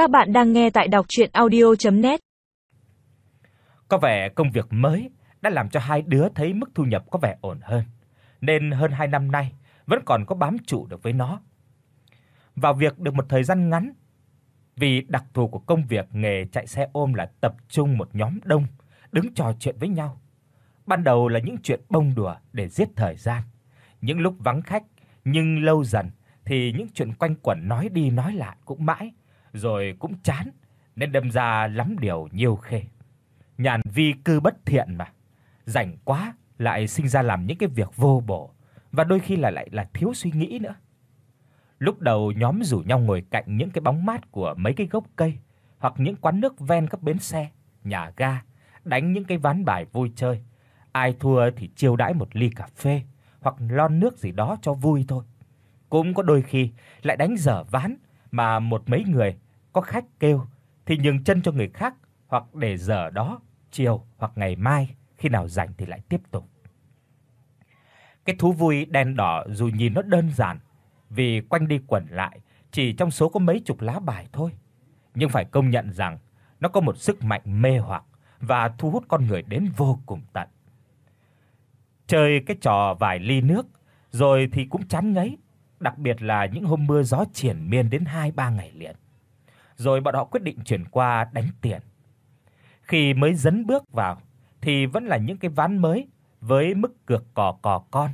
Các bạn đang nghe tại đọc audio net Có vẻ công việc mới đã làm cho hai đứa thấy mức thu nhập có vẻ ổn hơn, nên hơn 2 năm nay vẫn còn có bám trụ được với nó. Vào việc được một thời gian ngắn, vì đặc thù của công việc nghề chạy xe ôm là tập trung một nhóm đông, đứng trò chuyện với nhau. Ban đầu là những chuyện bông đùa để giết thời gian, những lúc vắng khách, nhưng lâu dần thì những chuyện quanh quẩn nói đi nói lại cũng mãi, rồi cũng chán nên đâm ra lắm điều nhiều khê. Nhàn vi cư bất thiện mà, rảnh quá lại sinh ra làm những cái việc vô bổ và đôi khi là lại là thiếu suy nghĩ nữa. Lúc đầu nhóm rủ nhau ngồi cạnh những cái bóng mát của mấy cái gốc cây hoặc những quán nước ven các bến xe, nhà ga, đánh những cái ván bài vui chơi. Ai thua thì chiêu đãi một ly cà phê hoặc lon nước gì đó cho vui thôi. Cũng có đôi khi lại đánh dở ván mà một mấy người có khách kêu thì nhường chân cho người khác hoặc để giờ đó chiều hoặc ngày mai khi nào rảnh thì lại tiếp tục. Cái thú vui đen đỏ dù nhìn nó đơn giản vì quanh đi quẩn lại chỉ trong số có mấy chục lá bài thôi, nhưng phải công nhận rằng nó có một sức mạnh mê hoặc và thu hút con người đến vô cùng tận. Chơi cái trò vài ly nước rồi thì cũng chán ngấy, đặc biệt là những hôm mưa gió triển miên đến 2 3 ngày liền. Rồi bọn họ quyết định chuyển qua đánh tiền. Khi mới dấn bước vào thì vẫn là những cái ván mới với mức cược cò cò con.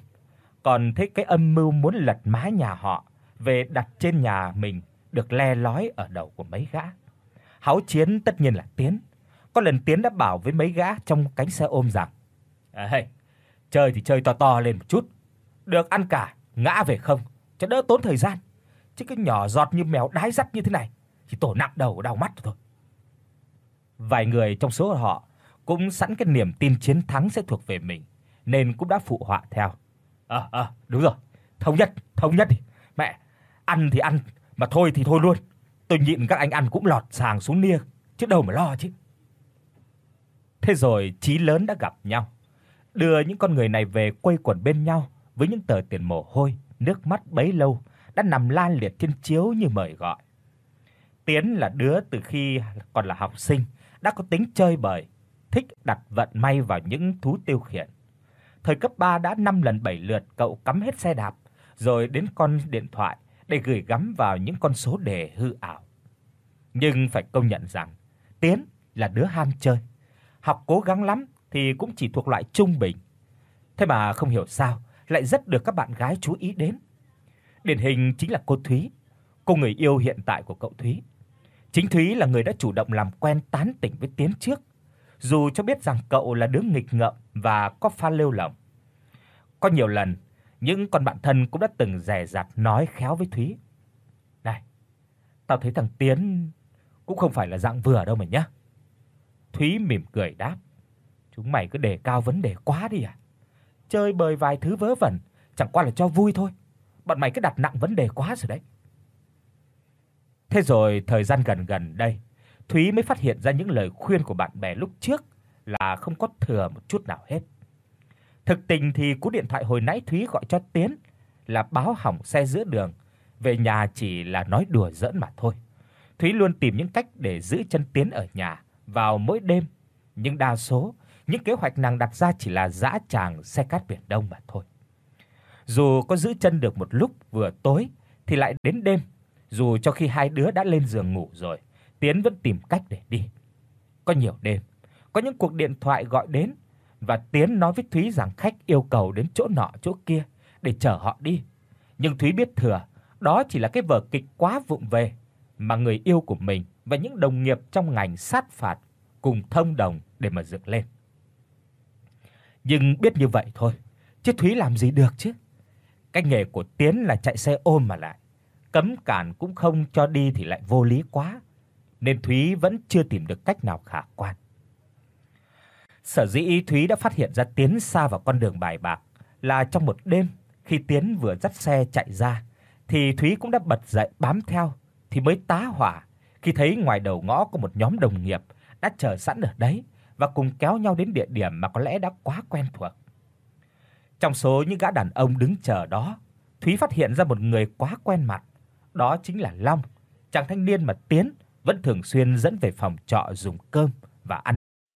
Còn thấy cái âm mưu muốn lật mái nhà họ về đặt trên nhà mình được le lói ở đầu của mấy gã. Háo chiến tất nhiên là Tiến. Có lần Tiến đã bảo với mấy gã trong cánh xe ôm rằng: "Ê, chơi thì chơi to to lên một chút, được ăn cả, ngã về không, cho đỡ tốn thời gian. Chứ cái nhỏ giọt như mèo đái dắt như thế này thì tổ nặng đầu đau mắt thôi." Vài người trong số họ cũng sẵn cái niềm tin chiến thắng sẽ thuộc về mình, nên cũng đã phụ họa theo. "Ờ à, à, đúng rồi, thống nhất, thống nhất đi. Mẹ, ăn thì ăn, mà thôi thì thôi luôn. Tôi nhịn các anh ăn cũng lọt sàng xuống nia, chứ đâu mà lo chứ." Thế rồi chí lớn đã gặp nhau, đưa những con người này về quây quần bên nhau với những tờ tiền mồ hôi, nước mắt bấy lâu đã nằm lan liệt trên chiếu như mời gọi. Tiến là đứa từ khi còn là học sinh đã có tính chơi bời, thích đặt vận may vào những thú tiêu khiển. Thời cấp 3 đã 5 lần 7 lượt cậu cắm hết xe đạp rồi đến con điện thoại để gửi gắm vào những con số đề hư ảo. Nhưng phải công nhận rằng Tiến là đứa ham chơi, học cố gắng lắm thì cũng chỉ thuộc loại trung bình. Thế mà không hiểu sao lại rất được các bạn gái chú ý đến. Điển hình chính là cô Thúy, cô người yêu hiện tại của cậu Thúy. Chính Thúy là người đã chủ động làm quen tán tỉnh với Tiến trước, dù cho biết rằng cậu là đứa nghịch ngợm và có pha lêu lỏng. Có nhiều lần, những con bạn thân cũng đã từng dè dặt nói khéo với Thúy. "Này, tao thấy thằng Tiến cũng không phải là dạng vừa đâu mày nhá." Thúy mỉm cười đáp, "Chúng mày cứ đề cao vấn đề quá đi à? Chơi bời vài thứ vớ vẩn, chẳng qua là cho vui thôi. Bọn mày cứ đặt nặng vấn đề quá rồi đấy." Thế rồi thời gian gần gần đây, Thúy mới phát hiện ra những lời khuyên của bạn bè lúc trước là không có thừa một chút nào hết. Thực tình thì cú điện thoại hồi nãy Thúy gọi cho Tiến là báo hỏng xe giữa đường, về nhà chỉ là nói đùa giỡn mà thôi. Thúy luôn tìm những cách để giữ chân Tiến ở nhà vào mỗi đêm, nhưng đa số những kế hoạch nàng đặt ra chỉ là dã tràng xe cát biển Đông mà thôi. Dù có giữ chân được một lúc vừa tối thì lại đến đêm, dù cho khi hai đứa đã lên giường ngủ rồi, Tiến vẫn tìm cách để đi. Có nhiều đêm, có những cuộc điện thoại gọi đến và Tiến nói với Thúy rằng khách yêu cầu đến chỗ nọ chỗ kia để chở họ đi. Nhưng Thúy biết thừa, đó chỉ là cái vở kịch quá vụng về mà người yêu của mình và những đồng nghiệp trong ngành sát phạt cùng thông đồng để mà dựng lên. Nhưng biết như vậy thôi, chứ Thúy làm gì được chứ? Cái nghề của Tiến là chạy xe ôm mà lại, cấm cản cũng không cho đi thì lại vô lý quá, nên Thúy vẫn chưa tìm được cách nào khả quan. Sở dĩ Thúy đã phát hiện ra Tiến xa vào con đường bài bạc là trong một đêm khi Tiến vừa dắt xe chạy ra thì Thúy cũng đã bật dậy bám theo thì mới tá hỏa khi thấy ngoài đầu ngõ có một nhóm đồng nghiệp đã chờ sẵn ở đấy và cùng kéo nhau đến địa điểm mà có lẽ đã quá quen thuộc. Trong số những gã đàn ông đứng chờ đó, Thúy phát hiện ra một người quá quen mặt, đó chính là Long, chàng thanh niên mà Tiến vẫn thường xuyên dẫn về phòng trọ dùng cơm và ăn.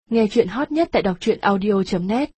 Nghe truyện hot nhất tại doctruyenaudio.net